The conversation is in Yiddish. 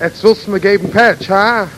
Jetzt willst du mir geben Patch, ha?